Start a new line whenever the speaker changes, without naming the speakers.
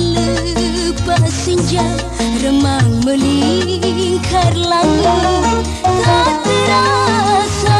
lepas senja remang melingkar langit tak terasa